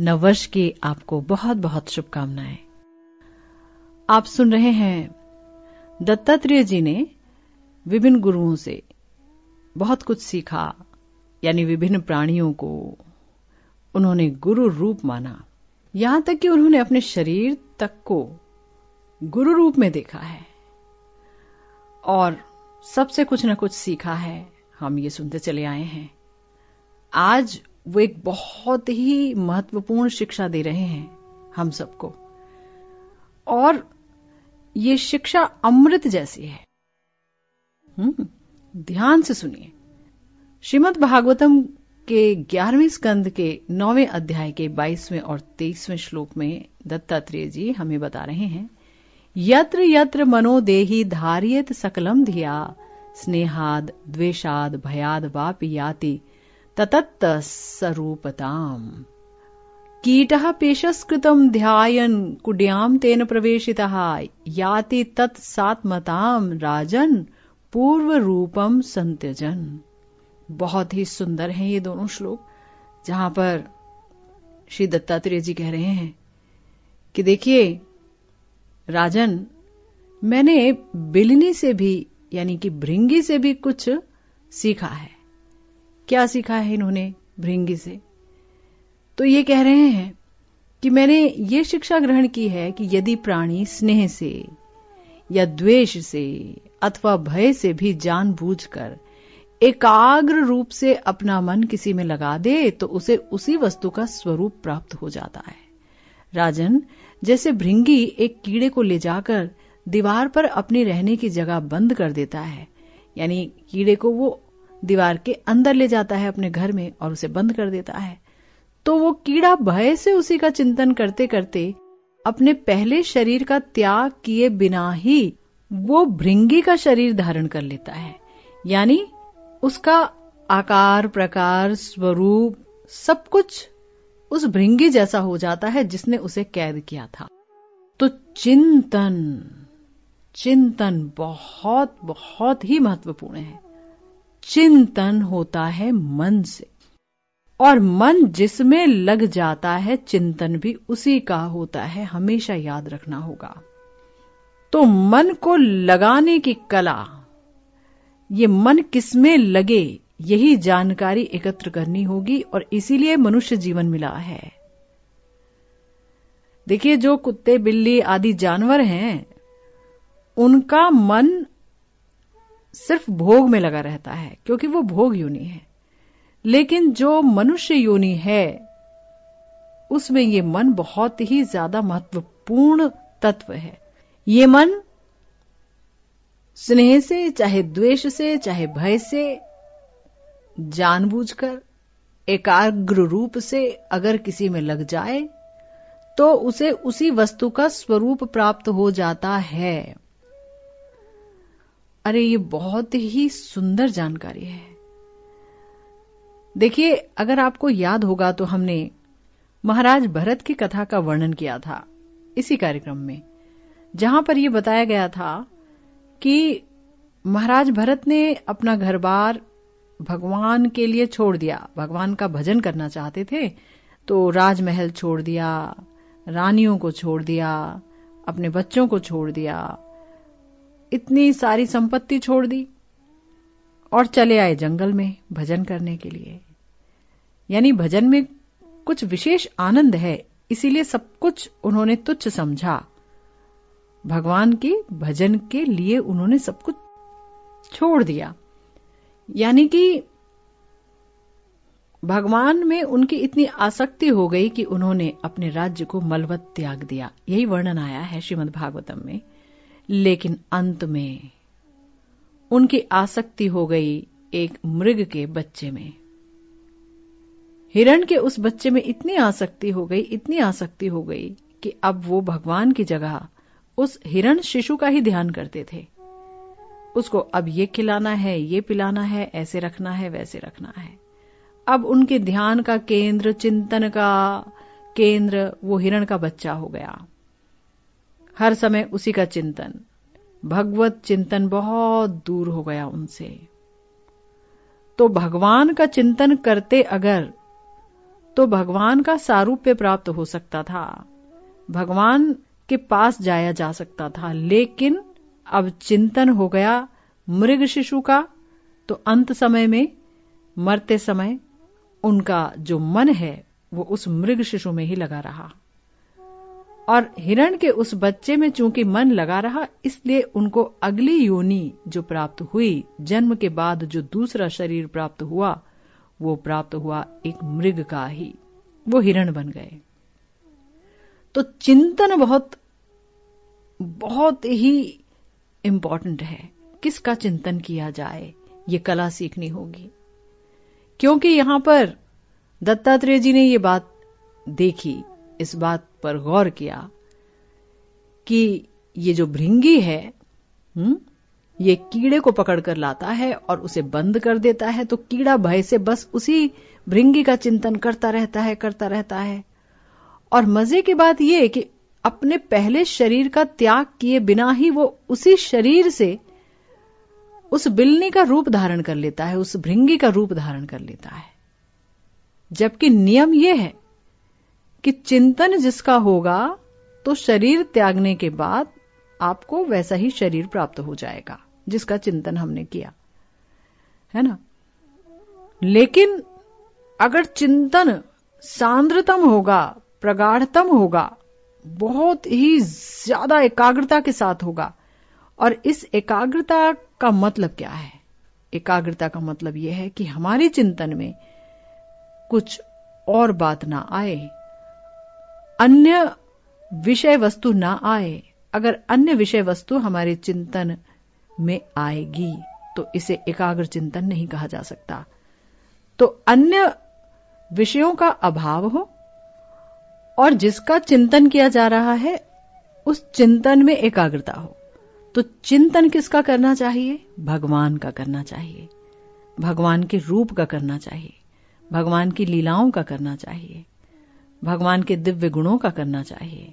नववर्ष की आपको बहुत बहुत शुभकामनाएँ। आप सुन रहे हैं दत्तात्रेय जी ने विभिन्न गुरुओं से बहुत कुछ सीखा, यानी विभिन्न प्राणियों को उन्होंने गुरु रूप माना। यहाँ तक कि उन्होंने अपने शरीर तक को गुरु रूप में देखा है और सबसे कुछ न कुछ सीखा है। हम ये सुनते चले आए हैं। आज वो एक बहुत ही महत्वपूर्ण शिक्षा दे रहे हैं हम सबको। और ये शिक्षा अमृत जैसी है। हम्म, ध्यान से सुनिए। श्रीमद भागवतम के ग्यारहवें स्कंद के नौवें अध्याय के बाईसवें और तेईसवें श्लोक में दत्तात्रेय जी हमें बता रहे हैं यत्र यत्र मनोदेही धारियत सकलम धिया स्नेहाद द्वेषाद भयाद वापि याति ततत्त स्वरूपताम कीट पेशस्कृतम ध्यान कुड्याम तेन प्रवेशिता। याति तत्सात्मताम राजन पूर्व रूपम संत्यजन बहुत ही सुंदर हैं ये दोनों श्लोक, जहाँ पर श्री दत्तात्रेय जी कह रहे हैं कि देखिए, राजन, मैंने बिलनी से भी, यानी कि भृंगी से भी कुछ सीखा है। क्या सीखा है इन्होंने भृंगी से? तो ये कह रहे हैं कि मैंने ये शिक्षा ग्रहण की है कि यदि प्राणी स्नेह से या द्वेष से अथवा भय से भी जानबूझकर एकाग्र रूप से अपना मन किसी में लगा दे तो उसे उसी वस्तु का स्वरूप प्राप्त हो जाता है। राजन, जैसे भृंगी एक कीड़े को ले जाकर दीवार पर अपनी रहने की जगह बंद कर देता है, यानी कीड़े को वो दीवार के अंदर ले जाता है अपने घर में और उसे बंद कर देता है। तो वो कीड़ा भय से उसी का चिंतन करते करते अपने पहले शरीर का त्याग किए बिना ही वो भृंगी का शरीर धारण कर लेता है। यानी उसका आकार, प्रकार, स्वरूप, सब कुछ उस भृंगी जैसा हो जाता है जिसने उसे कैद किया था। तो चिंतन चिंतन बहुत बहुत ही महत्वपूर्ण है। चिंतन होता है मन से। और मन जिसमें लग जाता है, चिंतन भी उसी का होता है। हमेशा याद रखना होगा। तो मन को लगाने की कला, ये मन किसमें लगे, यही जानकारी एकत्र करनी होगी और इसीलिए मनुष्य जीवन मिला है। देखिए, जो कुत्ते, बिल्ली आदि जानवर हैं, उनका मन सिर्फ़ भोग में लगा रहता है, क्योंकि वो भोग योनि है। लेकिन जो मनुष्य योनि है, उसमें ये मन बहुत ही ज़्यादा महत्वपूर्ण तत्व है। ये मन स्नेह से, चाहे द्वेष से, चाहे भय से, जानबूझकर, एकाग्र रूप से अगर किसी में लग जाए तो उसे उसी वस्तु का स्वरूप प्राप्त हो जाता है। अरे, ये बहुत ही सुंदर जानकारी है। देखिए, अगर आपको याद होगा तो हमने महाराज भरत की कथा का वर्णन किया था इसी कार्यक्रम में, जहाँ पर यह बताया गया था कि महाराज भरत ने अपना घर बार भगवान के लिए छोड़ दिया। भगवान का भजन करना चाहते थे तो राजमहल छोड़ दिया, रानियों को छोड़ दिया, अपने बच्चों को छोड़ दिया इतनी सारी संपत्ति छोड़ दी और चले आए जंगल में भजन करने के लिए। यानी भजन में कुछ विशेष आनंद है, इसीलिए सब कुछ उन्होंने तुच्छ समझा। भगवान के भजन के लिए उन्होंने सब कुछ छोड़ दिया। यानी कि भगवान में उनकी इतनी आसक्ति हो गई कि उन्होंने अपने राज्य को मलवत त्याग दिया। यही वर्णन आया है श्रीमद भागवतम में। लेकिन अंत में उनकी आसक्ति हो गई एक मृग के बच्चे में। हिरण के उस बच्चे में इतनी आसक्ति हो गई, इतनी आसक्ति हो गई कि अब वो भगवान की जगह उस हिरण शिशु का ही ध्यान करते थे। उसको अब ये खिलाना है, ये पिलाना है, ऐसे रखना है, वैसे रखना है। अब उनके ध्यान का केंद्र, चिंतन का केंद्र वो हिरण का बच्चा हो गया। हर समय उसी का चिंतन। भगवत चिंतन बहुत दूर हो गया उनसे। तो भगवान का चिंतन करते अगर तो भगवान का सारूप्य प्राप्त हो सकता था। भगवान के पास जाया जा सकता था, लेकिन अब चिंतन हो गया मृग शिशु का तो अंत समय में, मरते समय उनका जो मन है, वो उस मृग शिशु में ही लगा रहा। और हिरण के उस बच्चे में चूँकि मन लगा रहा, इसलिए उनको अगली योनि जो प्राप्त हुई, जन्म के बाद जो दूसरा शरीर प्राप्त हुआ, वो प्राप्त हुआ एक मृग का ही। वो हिरण बन गए। तो चिंतन बहुत बहुत ही इंपॉर्टेंट है। किसका चिंतन किया जाए? ये कला सीखनी होगी। क्योंकि यहाँ पर दत्तात्रेय जी ने ये बात देखी इस बात पर गौर किया कि ये जो भृंगी है हुँ? हम्म, ये कीड़े को पकड़कर लाता है और उसे बंद कर देता है तो कीड़ा भय से बस उसी भृंगी का चिंतन करता रहता है करता रहता है और मज़े की बात यह कि अपने पहले शरीर का त्याग किए बिना ही वो उसी शरीर से उस बिल्ली का रूप धारण कर लेता है उस भृंगी का रूप धारण कर लेता है जबकि नियम यह है कि चिंतन जिसका होगा तो शरीर त्यागने के बाद आपको वैसा ही शरीर प्राप्त हो जाएगा, जिसका चिंतन हमने किया। है ना? लेकिन अगर चिंतन सांद्रतम होगा, प्रगाढ़तम होगा, बहुत ही ज़्यादा एकाग्रता के साथ होगा, और इस एकाग्रता का मतलब क्या है? एकाग्रता का मतलब यह है कि हमारे चिंतन में कुछ और बात ना आए अन्य विषय वस्तु ना आए, अगर अन्य विषय वस्तु हमारे चिंतन में आएगी तो इसे एकाग्र चिंतन नहीं कहा जा सकता। तो अन्य विषयों का अभाव हो, और जिसका चिंतन किया जा रहा है, उस चिंतन में एकाग्रता हो। तो चिंतन किसका करना चाहिए? भगवान का करना चाहिए। भगवान के रूप का करना चाहिए। भगवान की लीलाओं का करना चाहिए। भगवान के दिव्य गुणों का करना चाहिए।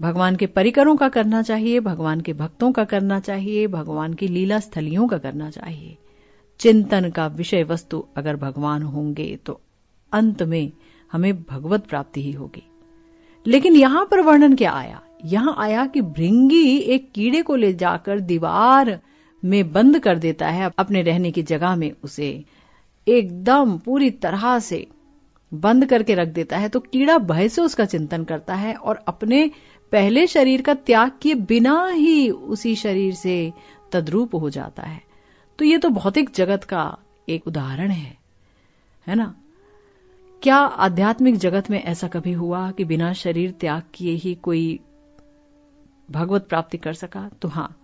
भगवान के परिकरों का करना चाहिए, भगवान के भक्तों का करना चाहिए, भगवान की लीला स्थलियों का करना चाहिए। चिंतन का विषय वस्तु अगर भगवान होंगे तो अंत में हमें भगवत प्राप्ति ही होगी। लेकिन यहाँ पर वर्णन क्या आया? यहाँ आया कि भृंगी एक कीड़े को ले जाकर दीवार में बंद कर देता है, अपने रहने की जगह में उसे। एकदम पूरी तरह से बंद करके रख देता है तो कीड़ा भय से उसका चिंतन करता है और अपने पहले शरीर का त्याग किए बिना ही उसी शरीर से तद्रूप हो जाता है। तो ये तो भौतिक जगत का एक उदाहरण है है ना? क्या आध्यात्मिक जगत में ऐसा कभी हुआ कि बिना शरीर त्याग किए ही कोई भगवत प्राप्ति कर सका? तो हाँ,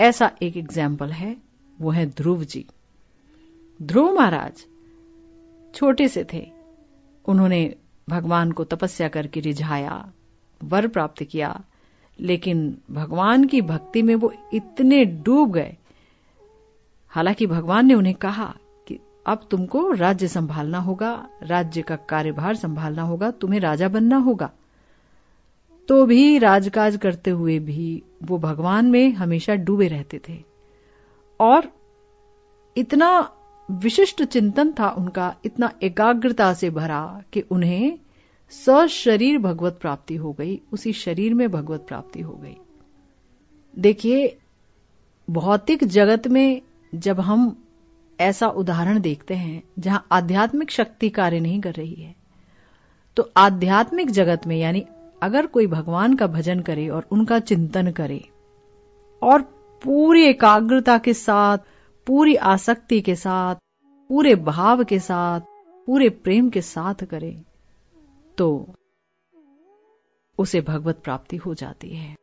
ऐसा एक एग्ज़ाम्पल है, वो है ध्रुव जी। ध्रुव महाराज छोटे से थे उन्होंने भगवान को तपस्या करके रिझाया, वर प्राप्त किया, लेकिन भगवान की भक्ति में वो इतने डूब गए। हालाँकि भगवान ने उन्हें कहा कि अब तुमको राज्य संभालना होगा, राज्य का कार्यभार संभालना होगा, तुम्हें राजा बनना होगा। तो भी राजकाज करते हुए भी वो भगवान में हमेशा डूबे रहते थे। और इतना विशिष्ट चिंतन था उनका, इतना एकाग्रता से भरा कि उन्हें सशरीर भगवत प्राप्ति हो गई, उसी शरीर में भगवत प्राप्ति हो गई। देखिए, भौतिक जगत में जब हम ऐसा उदाहरण देखते हैं, जहाँ आध्यात्मिक शक्ति कार्य नहीं कर रही है तो आध्यात्मिक जगत में, यानी अगर कोई भगवान का भजन करे और उनका चिंतन करे, और पूरी एकाग्रता के साथ, पूरी आसक्ति के साथ पूरे भाव के साथ, पूरे प्रेम के साथ करे तो उसे भगवत प्राप्ति हो जाती है।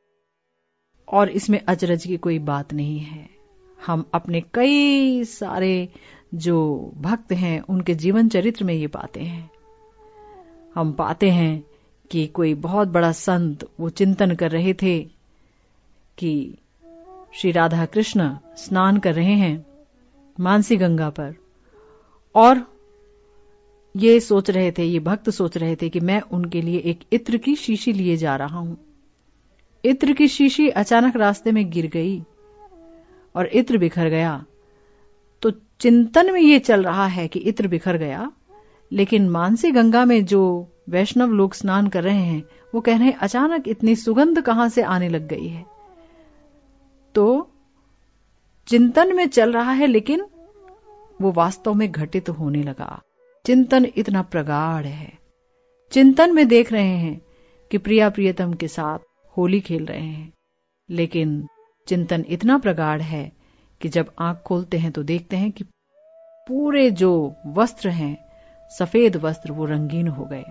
और इसमें अजरज की कोई बात नहीं है। हम अपने कई सारे जो भक्त हैं, उनके जीवन चरित्र में ये पाते हैं। हम पाते हैं कि कोई बहुत बड़ा संत वो चिंतन कर रहे थे कि श्री राधा कृष्ण स्नान कर रहे हैं मानसी गंगा पर। और ये सोच रहे थे, ये भक्त सोच रहे थे कि मैं उनके लिए एक इत्र की शीशी लिए जा रहा हूँ। इत्र की शीशी अचानक रास्ते में गिर गई और इत्र बिखर गया। तो चिंतन में ये चल रहा है कि इत्र बिखर गया, लेकिन मानसी गंगा में जो वैष्णव लोग स्नान कर रहे हैं, वो कह रहे हैं, अचानक इतनी सुगंध कहाँ से आने लग गई है? तो चिंतन में चल रहा है, लेकिन वो वास्तव में घटित होने लगा। चिंतन इतना प्रगाढ़ है। चिंतन में देख रहे हैं कि प्रिया प्रियतम के साथ होली खेल रहे हैं। लेकिन चिंतन इतना प्रगाढ़ है कि जब आँख खोलते हैं तो देखते हैं कि पूरे जो वस्त्र हैं, सफ़ेद वस्त्र वो रंगीन हो गए।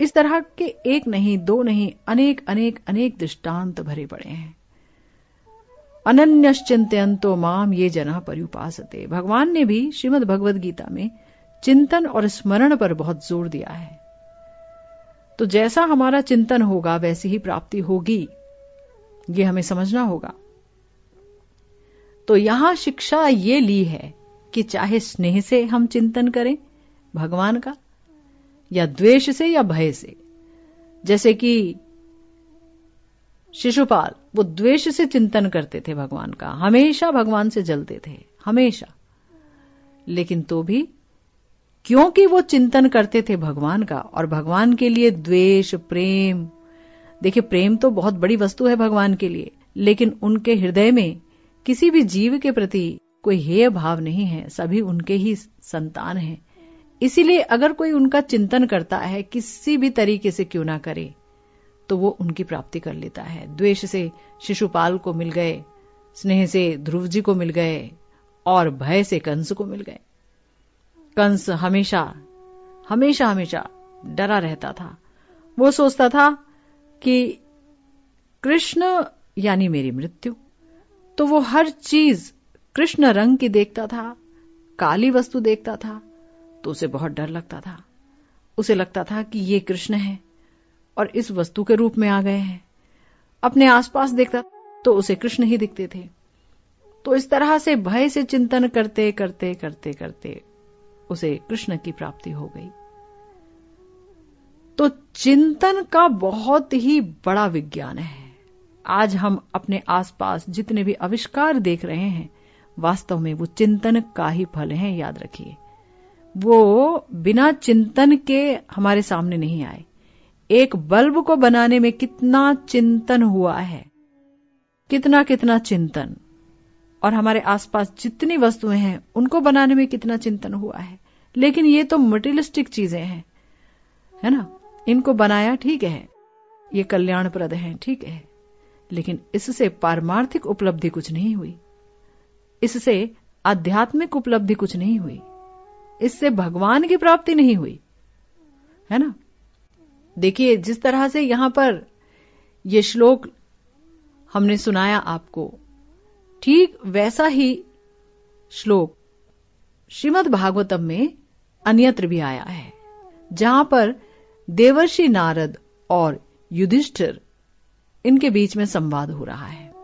इस तरह के एक नहीं, दो नहीं, अनेक अनेक अनेक दृष्टांत भरे पड़े हैं। अनन्यश्चिंतो माम ये जना परिपासते भगवान ने भी श्रीमद भगवद गीता में चिंतन और स्मरण पर बहुत ज़ोर दिया है। तो जैसा हमारा चिंतन होगा, वैसी ही प्राप्ति होगी। ये हमें समझना होगा। तो यहाँ शिक्षा ये ली है कि चाहे स्नेह से हम चिंतन करें, भगवान का, या द्वेष से या भय से। जैसे कि शिशुपाल, वो द्वेष से चिंतन करते थे भगवान का। हमेशा भगवान से जलते थे, हमेशा। लेकिन तो भी, क्योंकि वो चिंतन करते थे भगवान का, और भगवान के लिए द्वेष, प्रेम, देखिए, प्रेम तो बहुत बड़ी वस्तु है भगवान के लिए, लेकिन उनके हृदय में किसी भी जीव के प्रति कोई हेय भाव नहीं है, सभी उनके ही संतान हैं। इसीलिए अगर कोई उनका चिंतन करता है, किसी भी तरीके से क्यों ना करे तो वो उनकी प्राप्ति कर लेता है। द्वेष से शिशुपाल को मिल गए, स्नेह से ध्रुव जी को मिल गए और भय से कंस को मिल गए। कंस हमेशा हमेशा हमेशा डरा रहता था। वो सोचता था कि कृष्ण यानी मेरी मृत्यु। तो वो हर चीज़ कृष्ण रंग की देखता था, काली वस्तु देखता था तो उसे बहुत डर लगता था। उसे लगता था कि ये कृष्ण है। और इस वस्तु के रूप में आ गए हैं। अपने आसपास देखता तो उसे कृष्ण ही दिखते थे। तो इस तरह से भय से चिंतन करते करते करते करते उसे कृष्ण की प्राप्ति हो गई। तो चिंतन का बहुत ही बड़ा विज्ञान है। आज हम अपने आसपास जितने भी आविष्कार देख रहे हैं, वास्तव में वो चिंतन का ही फल है, याद रखिए। वो बिना चिंतन के हमारे सामने नहीं आए। एक बल्ब को बनाने में कितना चिंतन हुआ है। कितना कितना चिंतन। और हमारे आसपास जितनी वस्तुएँ हैं, उनको बनाने में कितना चिंतन हुआ है। लेकिन ये तो मटेरियलिस्टिक चीज़ें हैं, है ना? इनको बनाया ठीक है। ये कल्याणप्रद है, ठीक है। लेकिन इससे पारमार्थिक उपलब्धि कुछ नहीं हुई। इससे आध्यात्मिक उपलब्धि कुछ नहीं हुई। इससे भगवान की प्राप्ति नहीं हुई। है ना? देखिए, जिस तरह से यहाँ पर यह श्लोक हमने सुनाया आपको, ठीक वैसा ही श्लोक श्रीमद् भागवतम में अन्यत्र भी आया है, जहाँ पर देवर्षि नारद और युधिष्ठिर इनके बीच में संवाद हो रहा है।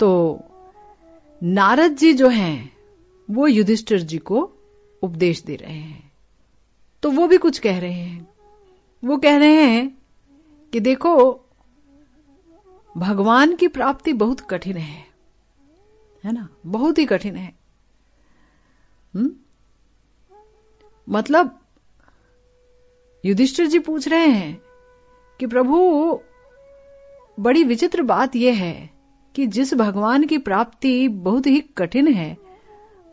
तो नारद जी जो हैं, वो युधिष्ठिर जी को उपदेश दे रहे हैं। तो वो भी कुछ कह रहे हैं। वो कह रहे हैं कि देखो, भगवान की प्राप्ति बहुत कठिन है। है ना? बहुत ही कठिन है। हुँ? मतलब युधिष्ठिर जी पूछ रहे हैं कि प्रभु, बड़ी विचित्र बात यह है कि जिस भगवान की प्राप्ति बहुत ही कठिन है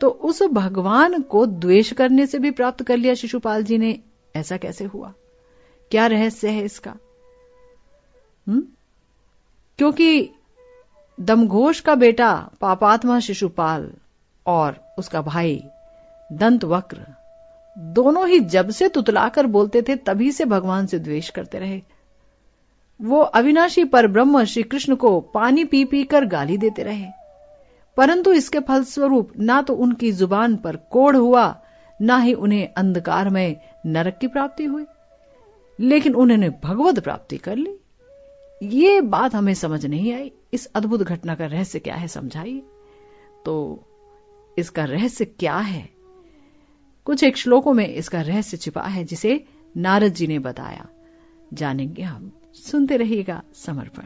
तो उस भगवान को द्वेष करने से भी प्राप्त कर लिया शिशुपाल जी ने। ऐसा कैसे हुआ? क्या रहस्य है इसका? हुँ? क्योंकि दमघोष का बेटा पापात्मा शिशुपाल और उसका भाई दंत वक्र दोनों ही जब से तुतलाकर बोलते थे, तभी से भगवान से द्वेष करते रहे। वो अविनाशी पर ब्रह्म श्री कृष्ण को पानी पी पी कर गाली देते रहे। परंतु इसके फलस्वरूप ना तो उनकी ज़ुबान पर कोढ़ हुआ, ना ही उन्हें अंधकार में नरक की प्राप्ति हुई। लेकिन उन्होंने भगवत प्राप्ति कर ली। ये बात हमें समझ नहीं आई। इस अद्भुत घटना का रहस्य क्या है, समझाइए। तो इसका रहस्य क्या है? कुछ एक श्लोकों में इसका रहस्य छिपा है, जिसे नारद जी ने बताया। जानेंगे हम। सुनते रहिएगा समर्पण।